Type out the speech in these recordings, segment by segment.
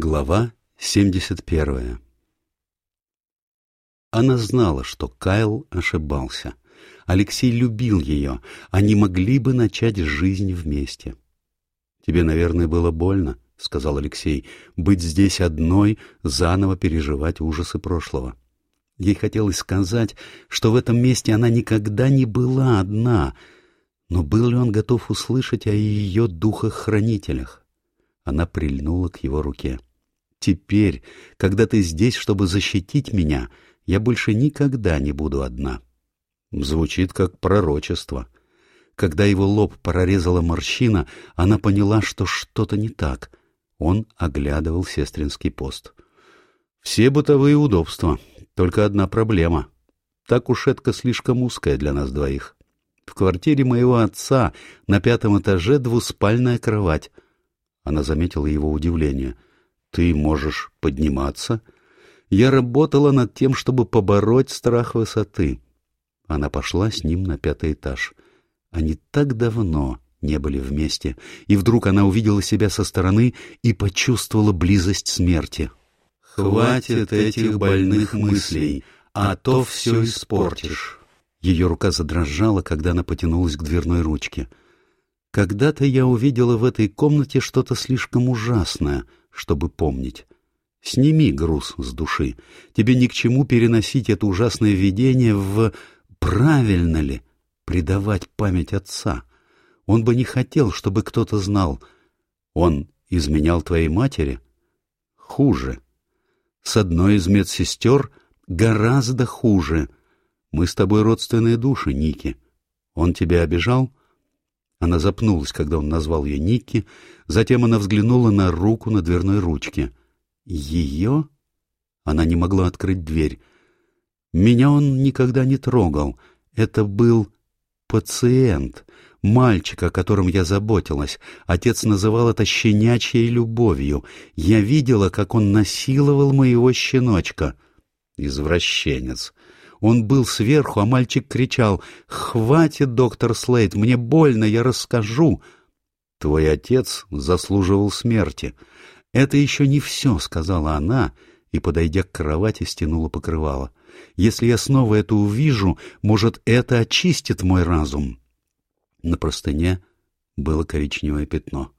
Глава 71 Она знала, что Кайл ошибался. Алексей любил ее, они могли бы начать жизнь вместе. «Тебе, наверное, было больно», — сказал Алексей, — «быть здесь одной, заново переживать ужасы прошлого». Ей хотелось сказать, что в этом месте она никогда не была одна, но был ли он готов услышать о ее духах-хранителях? Она прильнула к его руке. «Теперь, когда ты здесь, чтобы защитить меня, я больше никогда не буду одна». Звучит как пророчество. Когда его лоб прорезала морщина, она поняла, что что-то не так. Он оглядывал сестринский пост. «Все бытовые удобства, только одна проблема. Та кушетка слишком узкая для нас двоих. В квартире моего отца на пятом этаже двуспальная кровать». Она заметила его удивление. «Ты можешь подниматься?» «Я работала над тем, чтобы побороть страх высоты». Она пошла с ним на пятый этаж. Они так давно не были вместе, и вдруг она увидела себя со стороны и почувствовала близость смерти. «Хватит этих больных мыслей, а то все испортишь». Ее рука задрожала, когда она потянулась к дверной ручке. Когда-то я увидела в этой комнате что-то слишком ужасное, чтобы помнить. Сними груз с души. Тебе ни к чему переносить это ужасное видение в... Правильно ли предавать память отца? Он бы не хотел, чтобы кто-то знал. Он изменял твоей матери? Хуже. С одной из медсестер гораздо хуже. Мы с тобой родственные души, Ники. Он тебя обижал? — она запнулась, когда он назвал ее Никки, затем она взглянула на руку на дверной ручке. Ее? Она не могла открыть дверь. Меня он никогда не трогал. Это был пациент, мальчик, о котором я заботилась. Отец называл это щенячьей любовью. Я видела, как он насиловал моего щеночка. Извращенец. Он был сверху, а мальчик кричал «Хватит, доктор Слейд, мне больно, я расскажу». «Твой отец заслуживал смерти». «Это еще не все», — сказала она, и, подойдя к кровати, стянула покрывало. «Если я снова это увижу, может, это очистит мой разум». На простыне было коричневое пятно.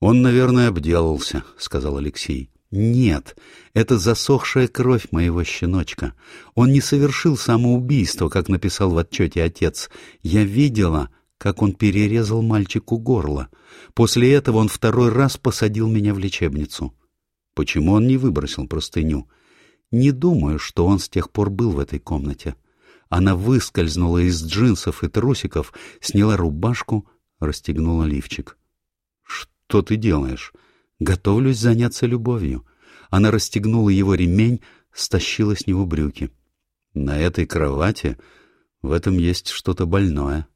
«Он, наверное, обделался», — сказал Алексей. Нет, это засохшая кровь моего щеночка. Он не совершил самоубийство, как написал в отчете отец. Я видела, как он перерезал мальчику горло. После этого он второй раз посадил меня в лечебницу. Почему он не выбросил простыню? Не думаю, что он с тех пор был в этой комнате. Она выскользнула из джинсов и трусиков, сняла рубашку, расстегнула лифчик. — Что ты делаешь? Готовлюсь заняться любовью. Она расстегнула его ремень, стащила с него брюки. На этой кровати в этом есть что-то больное.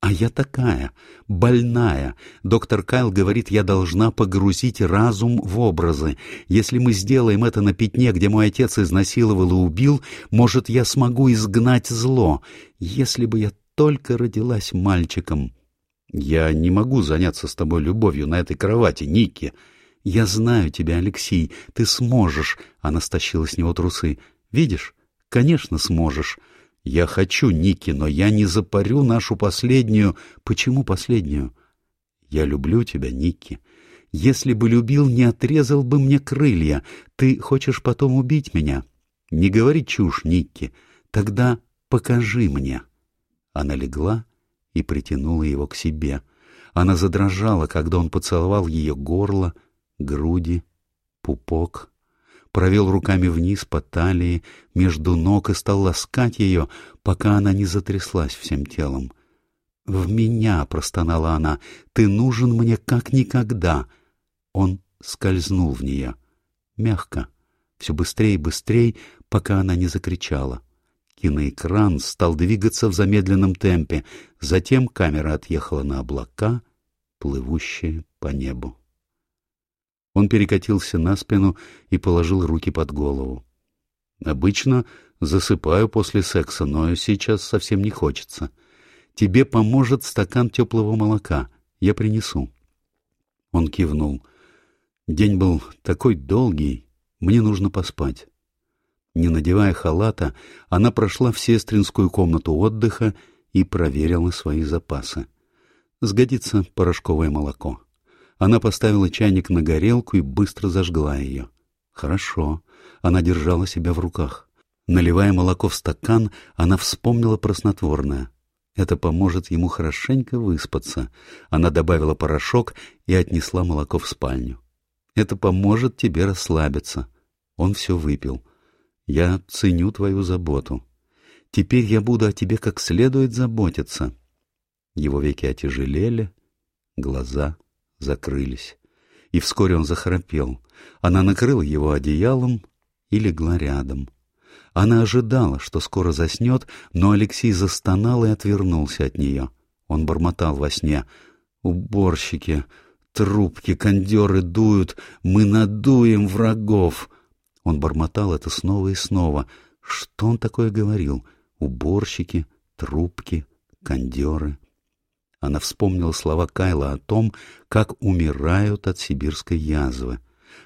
А я такая, больная. Доктор Кайл говорит, я должна погрузить разум в образы. Если мы сделаем это на пятне, где мой отец изнасиловал и убил, может, я смогу изгнать зло. Если бы я только родилась мальчиком. Я не могу заняться с тобой любовью на этой кровати, Ники. «Я знаю тебя, Алексей, ты сможешь!» Она стащила с него трусы. «Видишь? Конечно, сможешь!» «Я хочу, Ники, но я не запарю нашу последнюю...» «Почему последнюю?» «Я люблю тебя, Ники. Если бы любил, не отрезал бы мне крылья. Ты хочешь потом убить меня?» «Не говори чушь, Никки. Тогда покажи мне». Она легла и притянула его к себе. Она задрожала, когда он поцеловал ее горло, груди, пупок, провел руками вниз по талии, между ног и стал ласкать ее, пока она не затряслась всем телом. «В меня!» — простонала она. «Ты нужен мне как никогда!» Он скользнул в нее. Мягко, все быстрее и быстрее, пока она не закричала. Киноэкран стал двигаться в замедленном темпе. Затем камера отъехала на облака, плывущие по небу. Он перекатился на спину и положил руки под голову. «Обычно засыпаю после секса, но сейчас совсем не хочется. Тебе поможет стакан теплого молока. Я принесу». Он кивнул. День был такой долгий, мне нужно поспать. Не надевая халата, она прошла в сестринскую комнату отдыха и проверила свои запасы. Сгодится порошковое молоко. Она поставила чайник на горелку и быстро зажгла ее. Хорошо. Она держала себя в руках. Наливая молоко в стакан, она вспомнила про снотворное. Это поможет ему хорошенько выспаться. Она добавила порошок и отнесла молоко в спальню. Это поможет тебе расслабиться. Он все выпил. Я ценю твою заботу. Теперь я буду о тебе как следует заботиться. Его веки отяжелели, глаза закрылись. И вскоре он захрапел. Она накрыла его одеялом и легла рядом. Она ожидала, что скоро заснет, но Алексей застонал и отвернулся от нее. Он бормотал во сне. «Уборщики, трубки, кондеры дуют, мы надуем врагов!» Он бормотал это снова и снова. Что он такое говорил? Уборщики, трубки, кондеры. Она вспомнила слова Кайла о том, как умирают от сибирской язвы,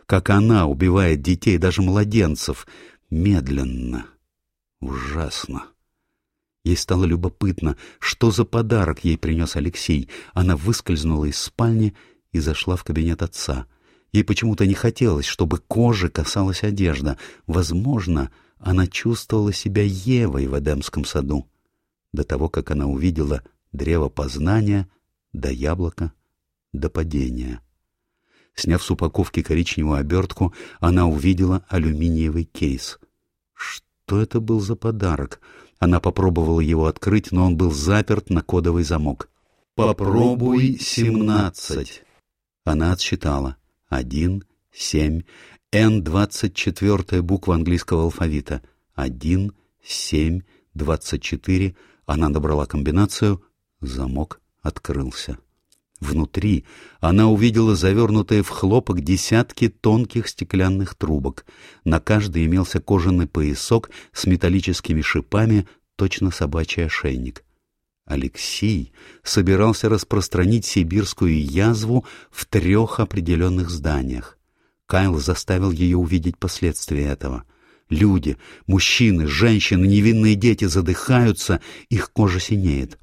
как она убивает детей, даже младенцев, медленно. Ужасно. Ей стало любопытно, что за подарок ей принес Алексей. Она выскользнула из спальни и зашла в кабинет отца. Ей почему-то не хотелось, чтобы кожи касалась одежда. Возможно, она чувствовала себя Евой в Эдемском саду. До того, как она увидела древо познания до яблока, до падения. Сняв с упаковки коричневую обертку, она увидела алюминиевый кейс. Что это был за подарок? Она попробовала его открыть, но он был заперт на кодовый замок. «Попробуй семнадцать». Она отсчитала. Один, семь, Н двадцать четвертая буква английского алфавита. Один, семь, двадцать четыре. Она набрала комбинацию Замок открылся. Внутри она увидела завернутые в хлопок десятки тонких стеклянных трубок. На каждой имелся кожаный поясок с металлическими шипами, точно собачий ошейник. Алексей собирался распространить сибирскую язву в трех определенных зданиях. Кайл заставил ее увидеть последствия этого. Люди, мужчины, женщины, невинные дети задыхаются, их кожа синеет.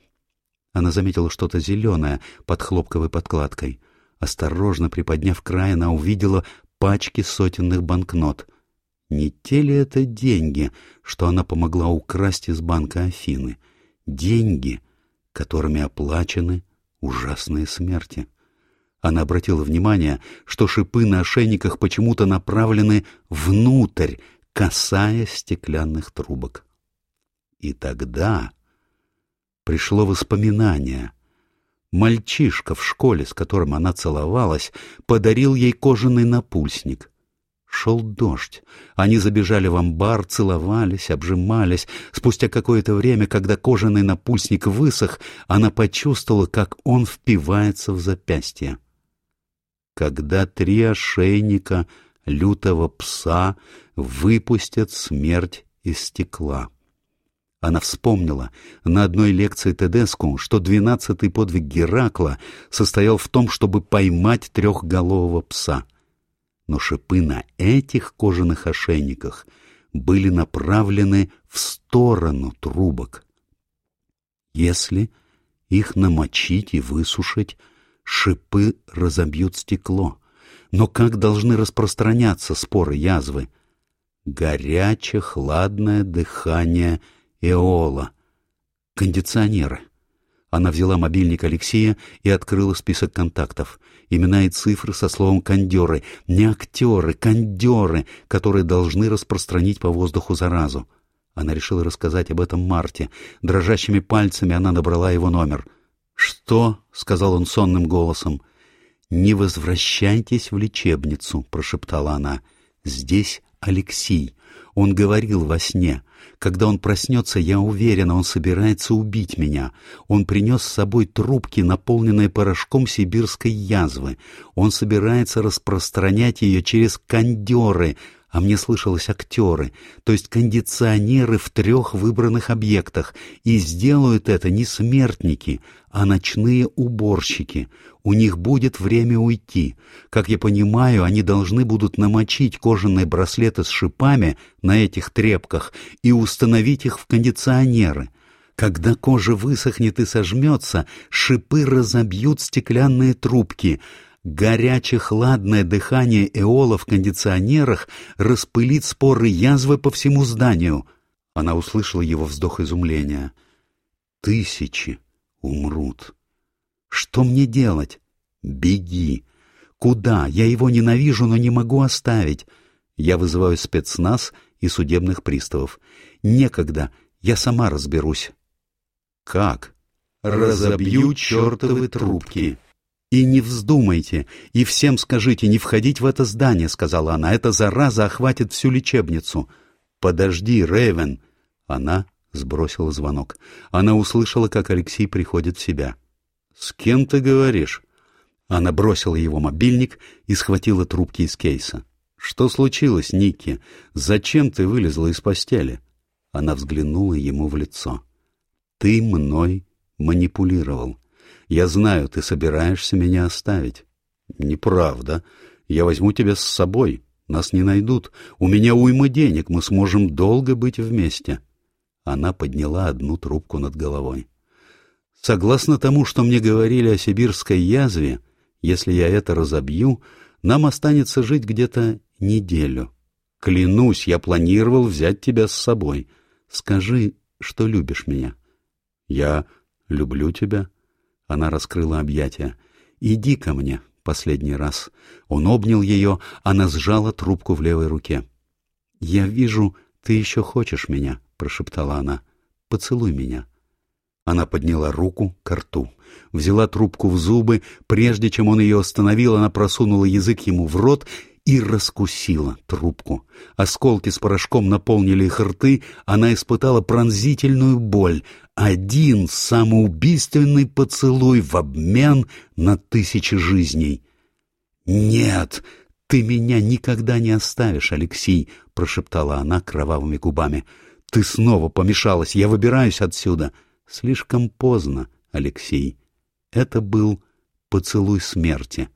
Она заметила что-то зеленое под хлопковой подкладкой. Осторожно приподняв край, она увидела пачки сотенных банкнот. Не те ли это деньги, что она помогла украсть из банка Афины? Деньги, которыми оплачены ужасные смерти. Она обратила внимание, что шипы на ошейниках почему-то направлены внутрь, касаясь стеклянных трубок. И тогда пришло воспоминание. Мальчишка в школе, с которым она целовалась, подарил ей кожаный напульсник. Шел дождь. Они забежали в амбар, целовались, обжимались. Спустя какое-то время, когда кожаный напульсник высох, она почувствовала, как он впивается в запястье. Когда три ошейника лютого пса выпустят смерть из стекла. Она вспомнила на одной лекции Тедеску, что двенадцатый подвиг Геракла состоял в том, чтобы поймать трехголового пса. Но шипы на этих кожаных ошейниках были направлены в сторону трубок. Если их намочить и высушить, шипы разобьют стекло. Но как должны распространяться споры язвы? Горячее, хладное дыхание — Эола. Кондиционеры. Она взяла мобильник Алексея и открыла список контактов. Имена и цифры со словом «кондеры». Не актеры, кондеры, которые должны распространить по воздуху заразу. Она решила рассказать об этом Марте. Дрожащими пальцами она набрала его номер. «Что?» — сказал он сонным голосом. «Не возвращайтесь в лечебницу», — прошептала она. «Здесь Алексей. Он говорил во сне. Когда он проснется, я уверена, он собирается убить меня. Он принес с собой трубки, наполненные порошком сибирской язвы. Он собирается распространять ее через кондеры, а мне слышалось актеры, то есть кондиционеры в трех выбранных объектах, и сделают это не смертники, а ночные уборщики. У них будет время уйти. Как я понимаю, они должны будут намочить кожаные браслеты с шипами на этих трепках и установить их в кондиционеры. Когда кожа высохнет и сожмется, шипы разобьют стеклянные трубки — Горяче-хладное дыхание эола в кондиционерах распылит споры язвы по всему зданию. Она услышала его вздох изумления. Тысячи умрут. Что мне делать? Беги. Куда? Я его ненавижу, но не могу оставить. Я вызываю спецназ и судебных приставов. Некогда. Я сама разберусь. Как? Разобью чертовы трубки. «И не вздумайте, и всем скажите не входить в это здание», — сказала она. «Эта зараза охватит всю лечебницу». «Подожди, Рэйвен!» Она сбросила звонок. Она услышала, как Алексей приходит в себя. «С кем ты говоришь?» Она бросила его мобильник и схватила трубки из кейса. «Что случилось, Никки? Зачем ты вылезла из постели?» Она взглянула ему в лицо. «Ты мной манипулировал. Я знаю, ты собираешься меня оставить. Неправда. Я возьму тебя с собой. Нас не найдут. У меня уйма денег, мы сможем долго быть вместе. Она подняла одну трубку над головой. Согласно тому, что мне говорили о сибирской язве, если я это разобью, нам останется жить где-то неделю. Клянусь, я планировал взять тебя с собой. Скажи, что любишь меня. Я люблю тебя. Она раскрыла объятия. «Иди ко мне» последний раз. Он обнял ее, она сжала трубку в левой руке. «Я вижу, ты еще хочешь меня», — прошептала она. «Поцелуй меня». Она подняла руку к рту, взяла трубку в зубы. Прежде чем он ее остановил, она просунула язык ему в рот и раскусила трубку. Осколки с порошком наполнили их рты, она испытала пронзительную боль. Один самоубийственный поцелуй в обмен на тысячи жизней. «Нет, ты меня никогда не оставишь, Алексей», — прошептала она кровавыми губами. «Ты снова помешалась, я выбираюсь отсюда». Слишком поздно, Алексей. Это был поцелуй смерти.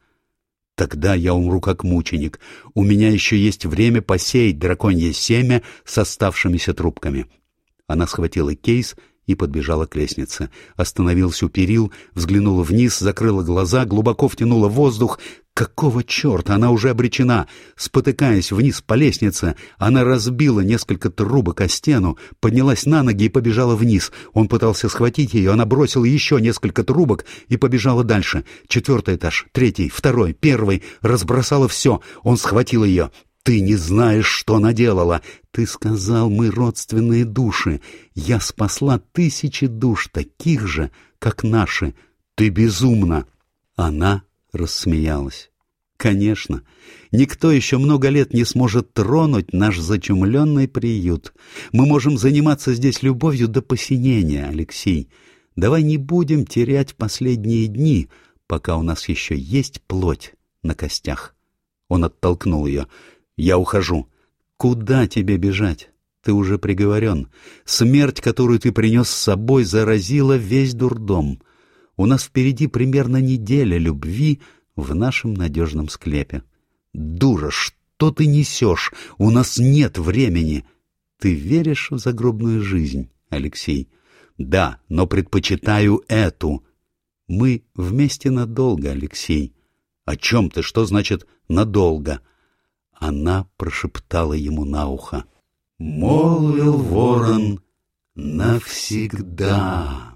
Тогда я умру как мученик. У меня еще есть время посеять драконье семя с оставшимися трубками. Она схватила кейс и подбежала к лестнице. Остановился у перил, взглянула вниз, закрыла глаза, глубоко втянула воздух. Какого черта? Она уже обречена. Спотыкаясь вниз по лестнице, она разбила несколько трубок о стену, поднялась на ноги и побежала вниз. Он пытался схватить ее, она бросила еще несколько трубок и побежала дальше. Четвертый этаж, третий, второй, первый. Разбросала все. Он схватил ее. Ты не знаешь, что она делала. Ты сказал, мы родственные души. Я спасла тысячи душ, таких же, как наши. Ты безумна. Она рассмеялась. Конечно, никто еще много лет не сможет тронуть наш зачумленный приют. Мы можем заниматься здесь любовью до посинения, Алексей. Давай не будем терять последние дни, пока у нас еще есть плоть на костях. Он оттолкнул ее. «Я ухожу. Куда тебе бежать? Ты уже приговорен. Смерть, которую ты принес с собой, заразила весь дурдом. У нас впереди примерно неделя любви в нашем надежном склепе. Дура, что ты несешь? У нас нет времени. Ты веришь в загробную жизнь, Алексей? Да, но предпочитаю эту. Мы вместе надолго, Алексей. О чем ты? Что значит «надолго»? Она прошептала ему на ухо. «Молвил ворон навсегда».